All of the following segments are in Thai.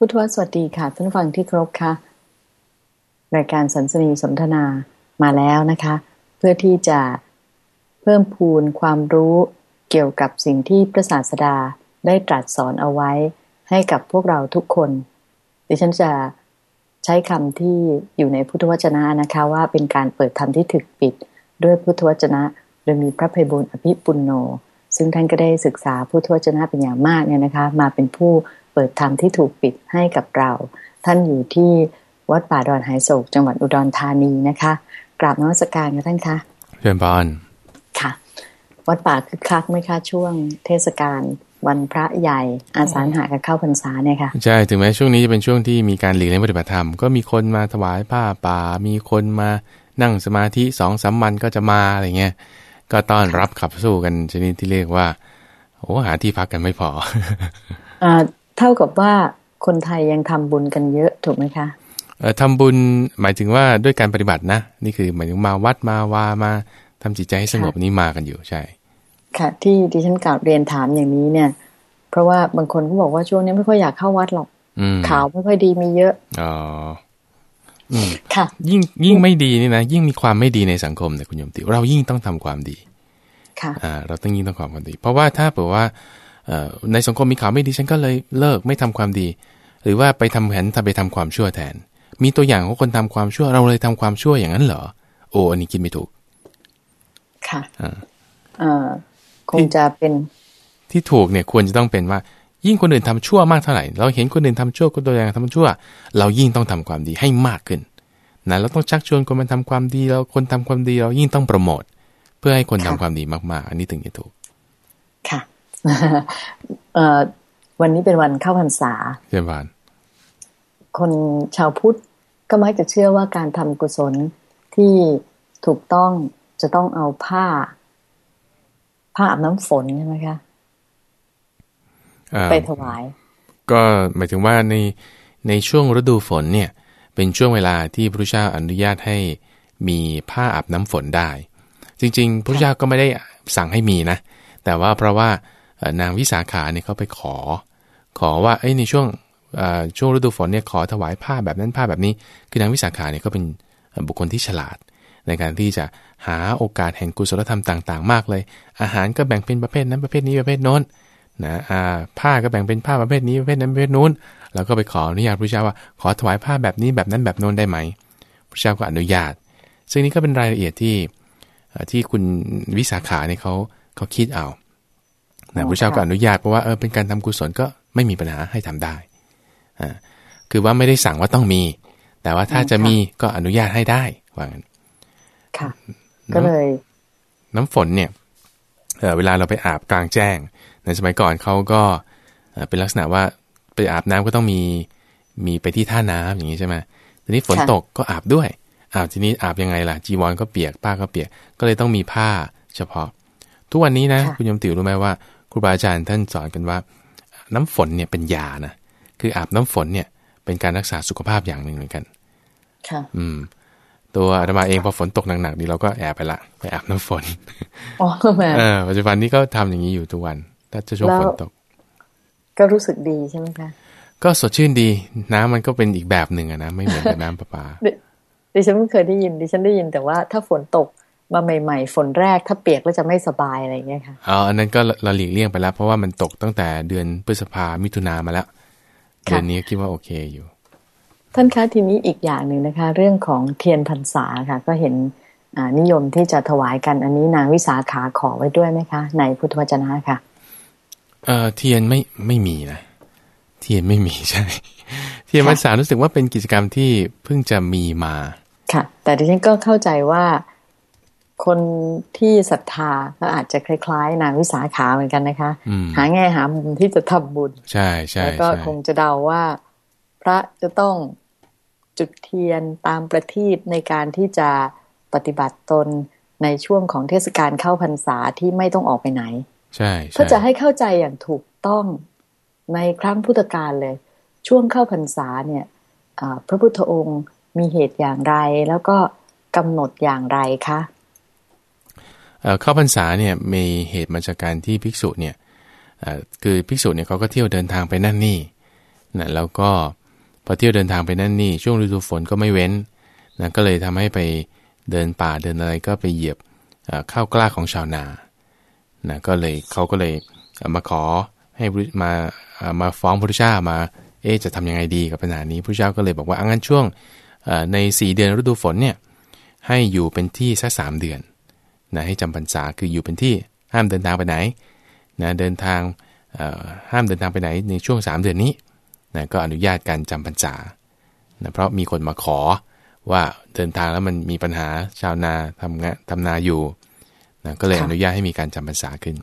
พุทธวสวัสดีค่ะท่านฟังที่ครบค่ะ รายการสันสนีสนทนามาแล้วนะคะ เพื่อที่จะเพิ่มพูนความรู้เกี่ยวกับสิ่งที่พระศาสดาได้ตรัสสอนเอาไว้ให้กับพวกเราทุกคน ดิฉันจะใช้คำที่อยู่ในพุทธวจนะนะคะว่าเป็นการเปิดธรรมที่ถึกปิด ด้วยพุทธวจนะโดยมีพระภัยบุญอภิปุณโญซึ่งท่านก็ได้ศึกษาพุทธวจนะเป็นอย่างมากเนี่ยนะคะ มาเป็นผู้ เปิดธรรมที่ถูกปิดให้กับเรา ท่านอยู่ที่วัดป่าดอนหายโศก จังหวัดอุดรธานีนะคะ กราบนมัสการค่ะท่านคะเชิญบอลค่ะ วัดป่าคึกคักไหมคะช่วงเทศกาลวันพระใหญ่อาสาฬหากับเข้าพรรษาเนี่ยค่ะใช่ถึงแม้ช่วงนี้จะเป็นช่วงที่มีการหลีกเลี่ยงปฏิบัติธรรมก็มีคนมาถวายผ้าป่า มีคนมานั่งสมาธิสองสามวันก็จะมาอะไรเงี้ยก็ต้อนรับขับสู้กันชนิดที่เรียกว่าโอ้หาที่พักกันไม่พออ่า เท่ากับว่าคนไทยยังทำบุญกันเยอะถูกไหมคะเอ่อทำบุญหมายถึงว่าด้วยการปฏิบัตินะ นี่คือหมายถึงมาวัดมาวามาทำจิตใจให้สงบนี้มากันอยู่ใช่ ค่ะ ที่ดิฉันกล่าวเรียนถามอย่างนี้เนี่ย เพราะว่าบางคนก็บอกว่าช่วงนี้ไม่ค่อยอยากเข้าวัดหรอกข่าวไม่ค่อยดีมีเยอะอ๋อค่ะ ยิ่งยิ่งไม่ดีนี่นะยิ่งมีความไม่ดีในสังคมเนี่ยคุณโยมติ เรายิ่งต้องทำความดี ค่ะอ่าเราต้องยิ่งต้องความดี เพราะว่าถ้าเผื่อว่า ในสังคมมีข่าวไม่ดีฉันก็เลยเลิกไม่ทำความดี หรือว่าไปทำแผนทำไปทำความชั่วแทน มีตัวอย่างของคนทำความชั่วเราเลยทำความชั่วอย่างนั้นเหรอ โอ้อันนี้คิดไม่ถูก ค่ะอ่าคงจะเป็นที่ถูกเนี่ยควรจะต้องเป็นว่า ยิ่งคนอื่นทำชั่วมากเท่าไหร่ เราเห็นคนอื่นทำชั่วคนตัวอย่างทำชั่ว เรายิ่งต้องทำความดีให้มากขึ้นนะเราต้องชักชวนคนมาทำความดีเราคนทำความดีเรายิ่งต้องโปรโมทเพื่อให้คนทำความดีมากๆ อันนี้ถึงจะถูกค่ะ วันนี้เป็นวันเข้าพรรษาเดือนวันคนชาวพุทธก็มักจะเชื่อว่าการทำกุศลที่ถูกต้องจะต้องเอาผ้า ผ้าอาบน้ำฝนใช่ไหมคะไปถวาย ก็หมายถึงว่าในในช่วงฤดูฝนเนี่ย เป็นช่วงเวลาที่พระพุทธเจ้าอนุญาตให้มีผ้าอาบน้ำฝนได้ จริง ๆ พระพุทธเจ้าก็ไม่ได้สั่งให้มีนะ แต่ว่าเพราะว่า นางวิสาขาเนี่ยเขาไปขอ ขอว่าไอ้ในช่วงช่วงฤดูฝนเนี่ยขอถวายผ้าแบบนั้นผ้าแบบนี้ คือนางวิสาขาเนี่ยก็เป็นบุคคลที่ฉลาด ในการที่จะหาโอกาสแห่งกุศลธรรมต่าง ๆ มากเลย อาหารก็แบ่งเป็นประเภทนั้นประเภทนี้ประเภทโน้นนะผ้าก็แบ่งเป็นผ้าประเภทนี้ประเภทนั้นประเภทนู้น แล้วก็ไปขออนุญาตพระเจ้าว่าขอถวายผ้าแบบนี้แบบนั้นแบบโน้นได้ไหมพระเจ้าก็อนุญาต ซึ่งนี้ก็เป็นรายละเอียดที่ที่คุณวิสาขาเนี่ยเขาเขาคิดเอา นะพระเจ้าก็อนุญาตเพราะว่าเออเป็นการทำกุศลก็ไม่มีปัญหาให้ทำได้อ่าคือว่าไม่ได้สั่งว่าต้องมี แต่ว่าถ้าจะมีก็อนุญาตให้ได้ว่างั้นค่ะ ก็เลย น้ำฝนเนี่ยเเวลาเราไปอาบกลางแจ้ง ในสมัยก่อนเขาก็เป็นลักษณะว่าไปอาบน้ำก็ต้องมีมีไปที่ท่าน้ำอย่างนี้ใช่ไหมทีนี้ฝนตกก็อาบด้วยอาบทีนี้อาบยังไงล่ะ จีวรก็เปียกผ้าก็เปียก ก็เลยต้องมีผ้าเฉพาะ ทุกวันนี้นะ คุณยมติ๋วรู้ไหมว่าค รูบาอาจารย์ท่านสอนกันว่า น้ำฝนเนี่ยเป็นยานะคืออาบน้ำฝนเนี่ยเป็นการรักษาสุขภาพอย่างหนึ่งเหมือนกัน ค่ะ อืม ตัวอาตมาเองพอฝนตกหนักๆนี่เราก็แอบไปละไปอาบน้ำฝนอ๋อแม่เออปัจจุบันนี้ก็ทำอย่างนี้อยู่ทุกวัน ถ้าจะช่วงฝนตก ก็รู้สึกดีใช่ไหมคะก็สดชื่นดี น้ำมันก็เป็นอีกแบบหนึ่งอะนะไม่เหมือนกับน้ำประปาดิฉันไม่เคยได้ยินดิฉันได้ยินแต่ว่าถ้าฝนตก มาใหม่ๆ ฝนแรกถ้าเปียกแล้วจะไม่สบายอะไรเงี้ยค่ะอ๋ออันนั้นก็เราหลีกเลี่ยงไปแล้ว เพราะว่ามันตกตั้งแต่เดือนพฤษภามิถุนามาแล้วเดือนนี้คิดว่าโอเคอยู่ ท่านคะทีนี้อีกอย่างหนึ่งนะคะ เรื่องของเทียนพรรษาค่ะ ก็เห็นนิยมที่จะถวายกันอันนี้นางวิสาขาขอไว้ด้วยไหมคะ ในพุทธวจนะค่ะเอ่อเทียนไม่ไม่มีนะเทียนไม่มีใช่ เทียนพรรษารู้สึกว่าเป็นกิจกรรมที่เพิ่งจะมีมา ค่ะ แต่ดิฉันก็เข้าใจว่า คนที่ศรัทธาก็อาจจะคล้ายๆ นางวิสาขาเหมือนกันนะคะ หาแง่หามุมที่จะทำบุญ ใช่ใช่แล้วก็คงจะเดาว่า พระจะต้องจุดเทียนตามประทีปในการที่จะปฏิบัติตนในช่วงของเทศกาลเข้าพรรษาที่ไม่ต้องออกไปไหน ใช่เพื่อจะให้เข้าใจอย่างถูกต้องในครั้งพุทธกาลเลย ช่วงเข้าพรรษาเนี่ยพระพุทธองค์มีเหตุอย่างไร แล้วก็กำหนดอย่างไรคะ เข้าพรรษาเนี่ยมีเหตุมาจากการที่ภิกษุเนี่ยคือภิกษุเนี่ยเขาก็เที่ยวเดินทางไปนั่นนี่นะแล้วก็พอเที่ยวเดินทางไปนั่นนี่ช่วงฤดูฝนก็ไม่เว้นนะก็เลยทำให้ไปเดินป่าเดินอะไรก็ไปเหยียบข้าวกล้าของชาวนานะก็เลยเขาก็เลยมาขอให้มามาฟ้องพระพุทธเจ้ามาเอ๊จะทำยังไงดีกับปัญหานี้พระเจ้าก็เลยบอกว่างั้นช่วงใน 4 เดือนฤดูฝนเนี่ยให้อยู่เป็นที่สักสามเดือน นะให้จำพรรษาคืออยู่เป็นที่ห้ามเดินทางไปไหนนะเดินทางห้ามเดินทางไปไหนในช่วง 3 เดือนนี้นะก็อนุญาตการจำพรรษานะเพราะมีคนมาขอว่าเดินทางแล้วมันมีปัญหาชาวนาทำงานทำนาอยู่นะก็เลยอนุญาตให้มีการจำพรรษาขึ้น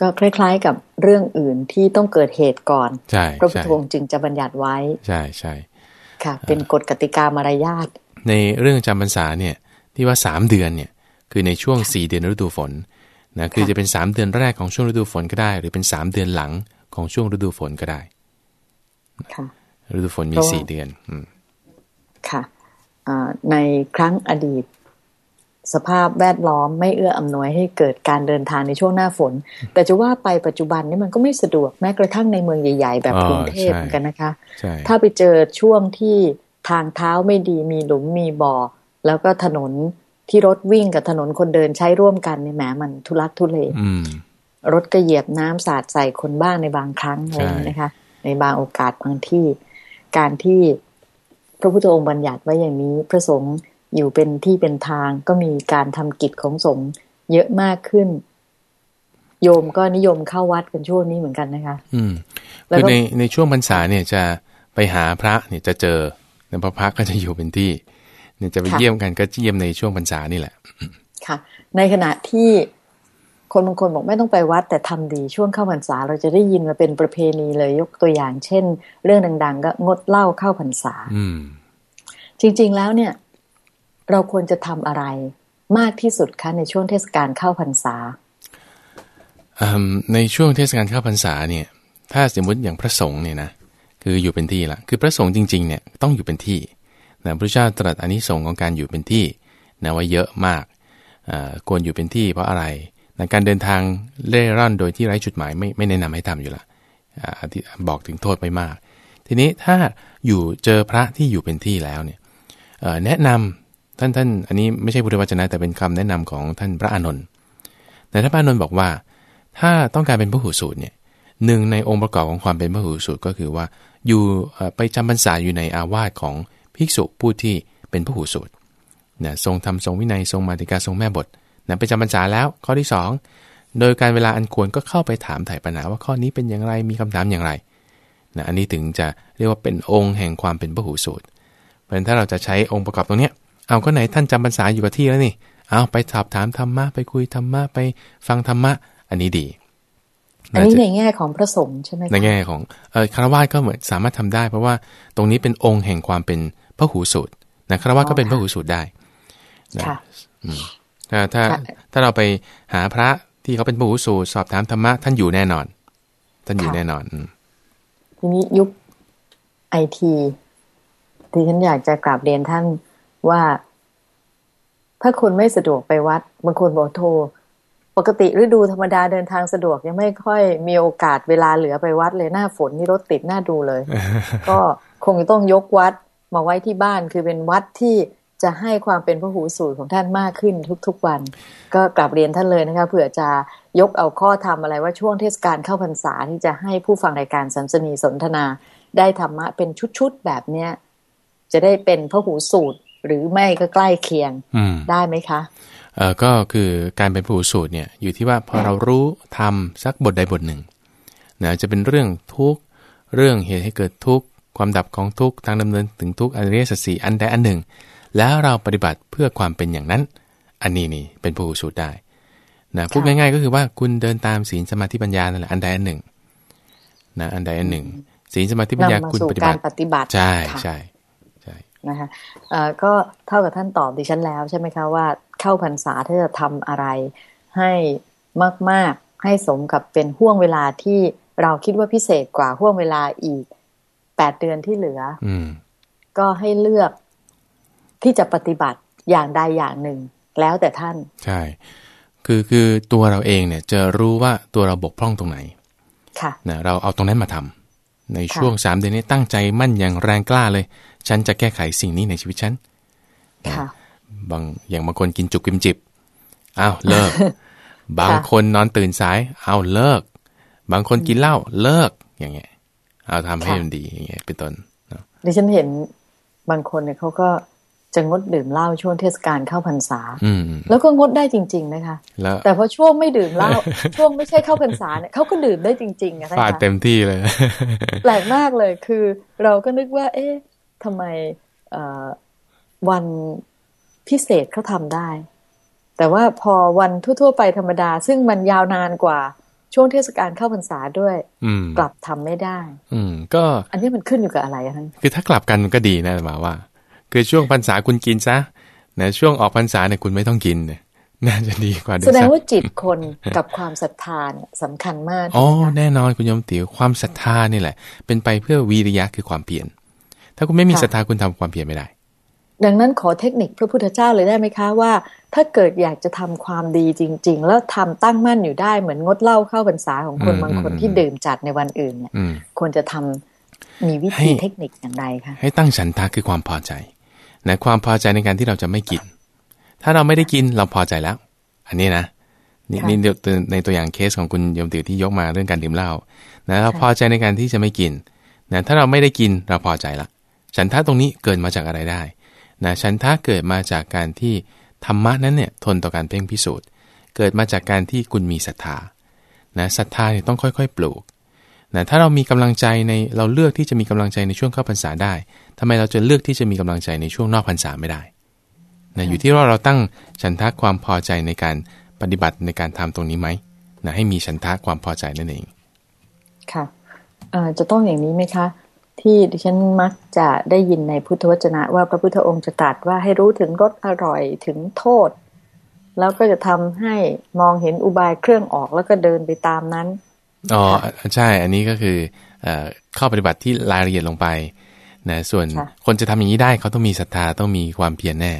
ก็คล้ายๆกับเรื่องอื่นที่ต้องเกิดเหตุก่อนใช่พระพุทธองค์จึงจะบัญญัติไว้ ใช่ใช่ค่ะ เป็นกฎกติกามารยาทในเรื่องจำพรรษาเนี่ยที่ว่าสามเดือนเนี่ย คือในช่วงสี่เดือนฤดูฝนนะคือจะเป็นสามเดือนแรกของช่วงฤดูฝนก็ได้ หรือเป็นสามเดือนหลังของช่วงฤดูฝนก็ได้ค่ะฤดูฝนมีสี่เดือนอืมค่ะในครั้งอดีต สภาพแวดล้อมไม่เอื้ออำนวยให้เกิดการเดินทางในช่วงหน้าฝน แต่จะว่าไปปัจจุบันนี้มันก็ไม่สะดวกแม้กระทั่งในเมืองใหญ่ ๆ แบบกรุงเทพเหมือนกันนะคะ ถ้าไปเจอช่วงที่ทางเท้าไม่ดีมีหลุมมีบ่อ แล้วก็ถนน ที่รถวิ่งกับถนนคนเดินใช้ร่วมกันเนี่ยแหมมันทุลักทุเลรถก็เหยียบน้ำสาดใส่คนบ้างในบางครั้งอะไรนะคะ ในบางโอกาสบางที่ การที่พระพุทธองค์บัญญัติไว้อย่างนี้พระสงฆ์อยู่เป็นที่เป็นทางก็มีการทำกิจของสงฆ์เยอะมากขึ้น โยมก็นิยมเข้าวัดกันช่วงนี้เหมือนกันนะคะ อืมคือในในช่วงพรรษาเนี่ยจะไปหาพระเนี่ยจะเจอในพระพักก็จะอยู่เป็นที่ เนี่ยจะไปเยี่ยมกันก็เยี่ยมในช่วงพรรษานี่แหละ ค่ะ ในขณะที่คนบางคนบอกไม่ต้องไปวัดแต่ทำดีช่วงเข้าพรรษา เราจะได้ยินมาเป็นประเพณีเลยยกตัวอย่าง เช่น เรื่องดัง ๆ ก็งดเหล้าเข้าพรรษา อืจริง ๆแล้วเนี่ย เราควรจะทำอะไรมากที่สุดคะในช่วงเทศกาลเข้าพรรษาในช่วงเทศกาลเข้าพรรษาเนี่ย ถ้าสมมติอย่างพระสงฆ์เนี่ยนะคืออยู่เป็นที่ละคือพระสงฆ์จริง ๆ เนี่ยต้องอยู่เป็นที่ นะพระเจ้าตรัสอนนิสงส์ของการอยู่เป็นที่นะว่าเยอะมากควรอยู่เป็นที่เพราะอะไรนะการเดินทางเล่ร่อนโดยที่ไร้จุดหมายไม่ไม่แนะนำให้ทำอยู่ละบอกถึงโทษไม่มาก ทีนี้ถ้าอยู่เจอพระที่อยู่เป็นที่แล้วเนี่ยแนะนำท่านท่านอันนี้ไม่ใช่พุทธวจนะแต่เป็นคำแนะนำของท่านพระอานนท์แต่ท่านพระอานนท์บอกว่า ถ้าต้องการเป็นพระหูสูตรเนี่ยหนึ่งในองค์ประกอบของความเป็นพระหูสูตรก็คือว่าอยู่ไปจำพรรษาอยู่ในอาวาสของ ภิกษุผู้ที่เป็นผู้หูสูตรนะทรงทำทรงวินัยทรงมาติกาทรงแม่บทนะไปจำพรรษาแล้วข้อที่ 2 โดยการเวลาอันควรก็เข้าไปถามถ่ายปัญหาว่าข้อนี้เป็นอย่างไรมีคำถามอย่างไรนะอันนี้ถึงจะเรียกว่าเป็นองค์แห่งความเป็นพหูสูตรเพราะฉะนั้นถ้าเราจะใช้องค์ประกอบตรงนี้เอาก็ไหนท่านจำพรรษาอยู่กับที่แล้วนี่เอาไปสอบถามธรรมะไปคุยธรรมะไปฟังธรรมะอันนี้ดีอันนี้ในแง่ของพระสงฆ์ใช่ไหมในแง่ของเออคารวะก็เหมือนสามารถทำได้ เพราะว่าตรงนี้เป็นองค์แห่งความเป็นพ ระหูสูตรนะคารวะก็เป็นพระหูสูตรได้นะถ้าถ้าถ้าเราไปหาพระที่เขาเป็นพระหูสูตรสอบถามธรรมะท่านอยู่แน่นอน ท่านอยู่แน่นอนทีนี้ยุคไอทีที่ฉันอยากจะกราบเรียนท่านว่า ถ้าคนไม่สะดวกไปวัดบางคนบอกโทรปกติฤดูธรรมดาเดินทางสะดวกยังไม่ค่อยมีโอกาสเวลาเหลือไปวัดเลยหน้าฝนนี่รถติดหน้าดูเลย ก็คงต้องยกวัด มาไว้ที่บ้านคือเป็นวัดที่จะให้ความเป็นพระหูสูตรของท่านมากขึ้นทุกๆวัน ก็กลับเรียนท่านเลยนะคะเผื่อจะยกเอาข้อธรรมอะไรว่าช่วงเทศกาลเข้าพรรษาที่จะให้ผู้ฟังรายการสัมสนีสนทนา ได้ธรรมะเป็นชุดๆแบบเนี้ยจะได้เป็นพระหูสูตรหรือไม่ก็ใกล้เคียงได้ไหมคะเอ่อก็คือการเป็นผู้สูตรเนี่ยอยู่ที่ว่าพอเรารู้ทำสักบทใดบทหนึ่งนะจะเป็นเรื่องทุกเรื่องเหตุให้เกิดทุก ความดับของทุกทางดำเนินถึงทุกอริยสัจสี่อันใดอันหนึ่ง แล้วเราปฏิบัติเพื่อความเป็นอย่างนั้น อันนี้นี่เป็นผู้สูตรได้นะพูดง่ายๆก็คือว่าคุณเดินตามศีลสมาธิปัญญานั่นแหละอันใดอันหนึ่งนะอันใดอันหนึ่งศีลสมาธิปัญญาคุณปฏิบัติปฏิบัติใช่ใช่ใช่นะคะก็เท่ากับท่านตอบดิฉันแล้วใช่ไหมคะว่าเข้าพรรษาถ้าจะทำอะไรให้มาก ๆให้สมกับเป็นห่วงเวลาที่เราคิดว่าพิเศษกว่าห่วงเวลาอีกแปดเดือนที่เหลืออืก็ให้เลือกที่จะปฏิบัติอย่างใดอย่างหนึ่ง แล้วแต่ท่าน ใช่ คือคือตัวเราเองเนี่ย จะรู้ว่าตัวเราบกพร่องตรงไหน ค่ะนะเราเอาตรงนั้นมาทในช่วงสามเดือนนี้ตั้งใจมั่นอย่างแรงกล้าเลย ฉันจะแก้ไขสิ่งนี้ในชีวิตฉันค่ะ บางอย่างบางคนกินจุกกิมจิบอ้าวเลิก บางคนนอนตื่นสายอ้าวเลิก บางคนกินเหล้าเลิกอย่างเงี้ย เอาทำให้ค่ะมันดีอย่างเงี้ยเป็นต้นเนอะดิฉันเห็นบางคนเนี่ยเขาก็จะงดดื่มเหล้าช่วงเทศกาลเข้าพรรษาอืมแล้วก็งดได้จริง ๆ นะคะแล้วแต่พอช่วงไม่ดื่มเหล้าช่วงไม่ใช่เข้าพรรษาเนี่ยเขาก็ดื่มได้จริงๆอะนะฟาดคะเต็มที่เลย แปลกมากเลยคือ เราก็นึกว่า เอ๊ะทำไมเอ่อวันพิเศษเขาทำได้ แต่ว่าพอวันทั่ว ๆ ไปธรรมดา ซึ่งมันยาวนานกว่า ช่วงเทศกาลเข้าพรรษาด้วยอืมกลับทำไม่ได้ อืม ก็อันนี้มันขึ้นอยู่กับอะไรอะคะคือถ้ากลับกันมันก็ดีนะหมาว่า คือช่วงพรรษาคุณกินซะนะช่วงออกพรรษาเนี่ยคุณไม่ต้องกินเนี่ยน่าจะดีกว่าด้วยแสดงซ้ำว่าจิตคนกับความศรัทธาเนี่ยสำคัญมากอ๋อนะคะแน่นอนคุณโยมติ๋วความศรัทธานี่แหละ เป็นไปเพื่อวีริยะคือความเพียรถ้าคุณไม่มีศรัทธาคุณทำความเพียรไม่ได้ ดังนั้นขอเทคนิคพระพุทธเจ้าเลยได้ไหมคะว่า ถ้าเกิดอยากจะทำความดีจริง ๆ แล้วทำตั้งมั่นอยู่ได้เหมือนงดเหล้าเข้าพรรษาของคนอืมบางคนอืมที่ดื่มจัดในวันอื่นเนี่ยอืมควรจะทำมีวิธีให้เทคนิคอย่างไรคะให้ตั้งฉันทะคือความพอใจนะความพอใจในการที่เราจะไม่กิน ถ้าเราไม่ได้กินเราพอใจแล้ว อันนี้นะนี่นี่เดี๋ยวในตัวอย่างเคสของคุณโยมติ๋วที่ยกมาเรื่องการดื่มเหล้านะเราพอใจในการที่จะไม่กินนะถ้าเราไม่ได้กินเราพอใจละฉันทะตรงนี้เกิดมาจากอะไรได้ นะฉันทะเกิดมาจากการที่ธรรมะนั้นเนี่ยทนต่อการเพ่งพิสูจน์ เกิดมาจากการที่คุณมีศรัทธานะศรัทธาเนี่ยต้องค่อยๆ ปลูกนะถ้าเรามีกำลังใจในเราเลือกที่จะมีกำลังใจในช่วงเข้าพรรษาได้ทำไมเราจะเลือกที่จะมีกำลังใจในช่วงนอกพรรษาไม่ได้นะอยู่ที่ว่าเราตั้งฉันทะความพอใจในการปฏิบัติในการทำตรงนี้ไหมนะให้มีฉันทะความพอใจนั่นเอง ค่ะจะต้องอย่างนี้ไหมคะ ที่ดิฉันมักจะได้ยินในพุทธวจนะว่าพระพุทธองค์จะตรัสว่าให้รู้ถึงรสอร่อยถึงโทษ แล้วก็จะทำให้มองเห็นอุบายเครื่องออกแล้วก็เดินไปตามนั้นอ๋อใช่ อันนี้ก็คือเอ่อข้อปฏิบัติที่รายละเอียดลงไปนะส่วนค่ะคนจะทำอย่างนี้ได้เขาต้องมีศรัทธาต้องมีความเพียรแน่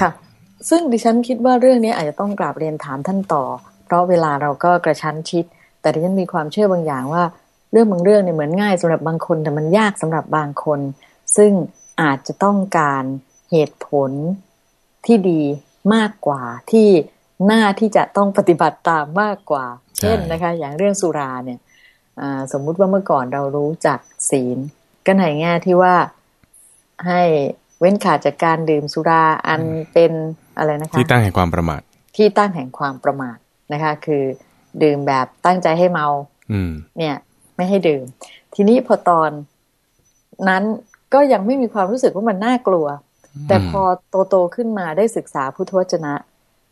ค่ะ ซึ่งดิฉันคิดว่าเรื่องนี้อาจจะต้องกราบเรียนถามท่านต่อ เพราะเวลาเราก็กระชั้นชิด แต่ดิฉันมีความเชื่อบางอย่างว่า เรื่องบางเรื่องเนี่ยเหมือนง่ายสำหรับบางคนแต่มันยากสำหรับบางคน ซึ่งอาจจะต้องการเหตุผลที่ดีมากกว่าที่หน้าที่จะต้องปฏิบัติตามมากกว่าใช่เช่นนะคะ อย่างเรื่องสุราเนี่ยอ่าสมมุติว่าเมื่อก่อนเรารู้จักศีล ก็ในแง่ที่ว่าให้เว้นขาดจากการดื่มสุราอันเป็นอะไรนะคะที่ตั้งแห่งความประมาท ที่ตั้งแห่งความประมาทนะคะ คือดื่มแบบตั้งใจให้เมา อืมเนี่ย ไม่ให้ดื่ม ทีนี้พอตอนนั้นก็ยังไม่มีความรู้สึกว่ามันน่ากลัว แต่พอโตโตๆขึ้นมาได้ศึกษาพุทธวจนะ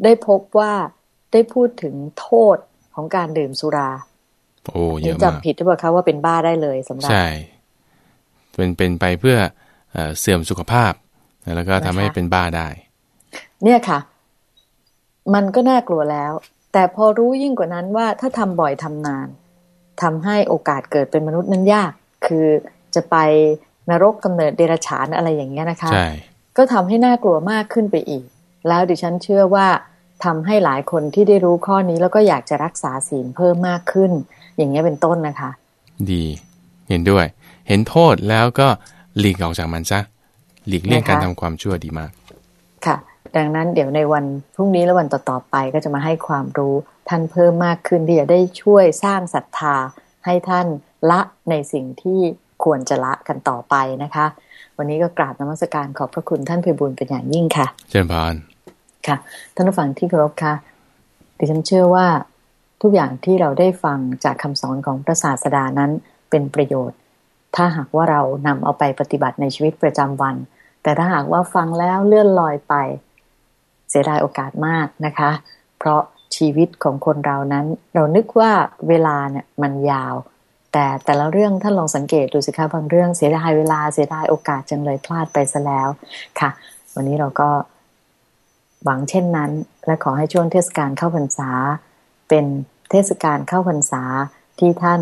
ได้พบว่าได้พูดถึงโทษของการดื่มสุรา โอ้เยนี่อะมากจำผิดหรือเปล่าคะว่าเป็นบ้าได้เลยสำหรับใช่เป็นเป็นไปเพื่อเอ่อเสื่อมสุขภาพ แล้วก็ทำให้นะคะเป็นบ้าได้ เนี่ยค่ะ มันก็น่ากลัวแล้ว แต่พอรู้ยิ่งกว่านั้นว่าถ้าทำบ่อยทำนาน ทำให้โอกาสเกิดเป็นมนุษย์นั้นยาก คือจะไปนรกกำเนิดเดรัจฉานอะไรอย่างเงี้ยนะคะใช่ก็ทำให้น่ากลัวมากขึ้นไปอีก แล้วดิฉันเชื่อว่าทำให้หลายคนที่ได้รู้ข้อนี้แล้วก็อยากจะรักษาศีลเพิ่มมากขึ้น อย่างเงี้ยเป็นต้นนะคะ ดีเห็นด้วย เห็นโทษแล้วก็หลีกออกจากมันซะหลีกเลี่ยงนะคะการทำความชั่วดีมาก ค่ะ ดังนั้นเดี๋ยวในวันพรุ่งนี้และวันต่อๆไปก็จะมาให้ความรู้ ท่านเพิ่มมากขึ้นที่จะได้ช่วยสร้างศรัทธาให้ท่านละในสิ่งที่ควรจะละกันต่อไปนะคะ วันนี้ก็กราบนมัสการขอบพระคุณท่านเพบุญเป็นอย่างยิ่งค่ะ เจริญพรค่ะ ท่านผู้ฟังที่เคารพค่ะดิฉันเชื่อว่าทุกอย่างที่เราได้ฟังจากคำสอนของพระศาสดานั้นเป็นประโยชน์ ถ้าหากว่าเรานำเอาไปปฏิบัติในชีวิตประจำวัน แต่ถ้าหากว่าฟังแล้วเลื่อนลอยไป เสียดายโอกาสมากนะคะ เพราะ ชีวิตของคนเรานั้น เรานึกว่าเวลาเนี่ยมันยาว แต่แต่ละเรื่องท่านลองสังเกตดูสิคะบางเรื่องเสียดายเวลาเสียดายโอกาสจังเลยพลาดไปซะแล้วค่ะ วันนี้เราก็หวังเช่นนั้น และขอให้ช่วงเทศกาลเข้าพรรษา เป็นเทศกาลเข้าพรรษาที่ท่าน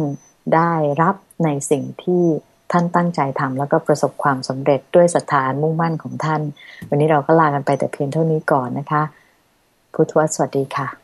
ได้รับในสิ่งที่ท่านตั้งใจทำแล้วก็ประสบความสำเร็จด้วยศรัทธานมุ่งมั่นของท่าน วันนี้เราก็ลากันไปแต่เพียงเท่านี้ก่อนนะคะ พุทธวสวัสดีค่ะ